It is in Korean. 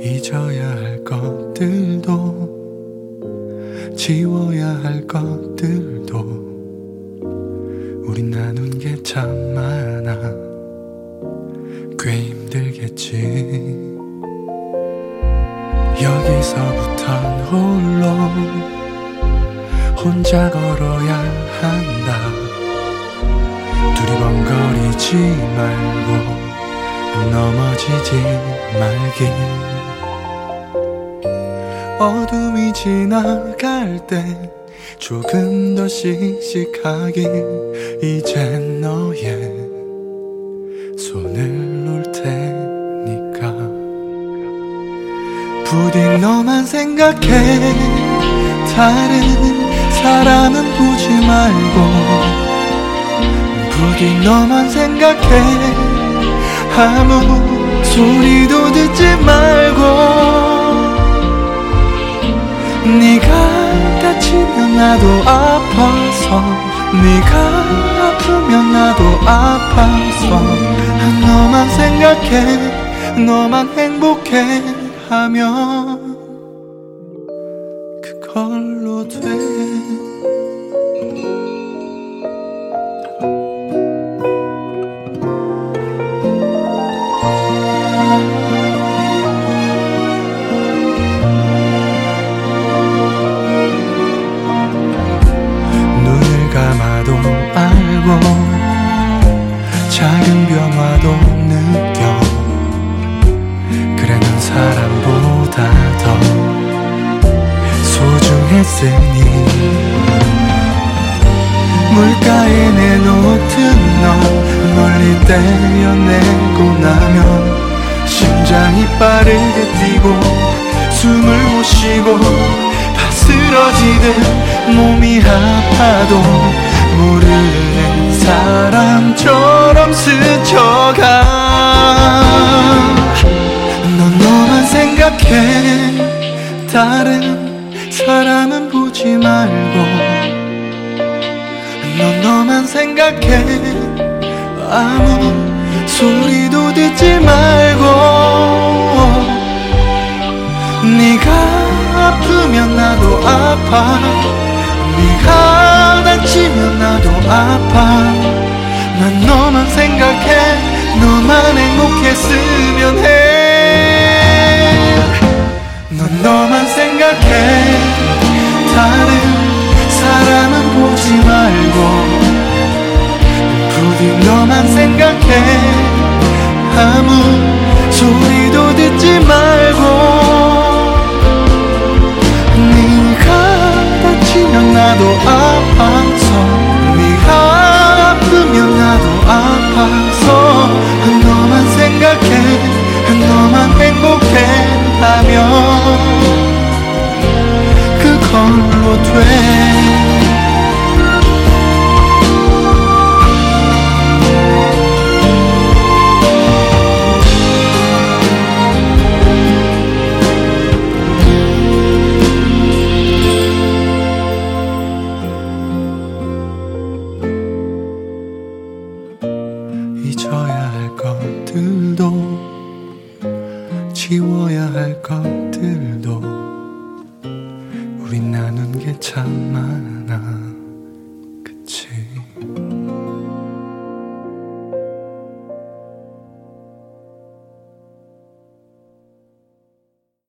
잊어야 할 것들도 지워야 할 것들도 우린 나눈 게 참 많아. 꽤 힘들겠지. 여기서부터 홀로 혼자 걸어야 한다. 두리번거리지 말고 넘어지지 말길 어둠이 지나갈 때 조금 더 씩씩하게 이제 너의 손을 놓을 테니까. 부디 너만 생각해. 다른 사람은 보지 말고 부디 너만 생각해. 아무 소리도 듣지 말고 네가 다치면 나도 아파서 네가 아프면 나도 아파서. 너만 생각해 너만 행복해 하면 그걸로 돼 작은 변화도 느껴. 그래 넌 사람보다 더 소중했으니. 물가에 내놓든 너 멀리 떼어내고 나면 심장이 빠르게 뛰고 숨을 못 쉬고 다 쓰러지듯 몸이 아파도 모르는 사람처럼 스쳐가. 넌 너만 생각해 다른 사람은 보지 말고. 넌 너만 생각해. 아무 소리도 듣지 말 아파. 네가 다치면 나도 아파. 난 너만 생각해. 너만 행복했으면 해넌 너만 생각해. 다른 사람은 보지 말고 부디 너만 생각해 나도 아파 지워야 할 것들도 우린 나눈 게 참 많아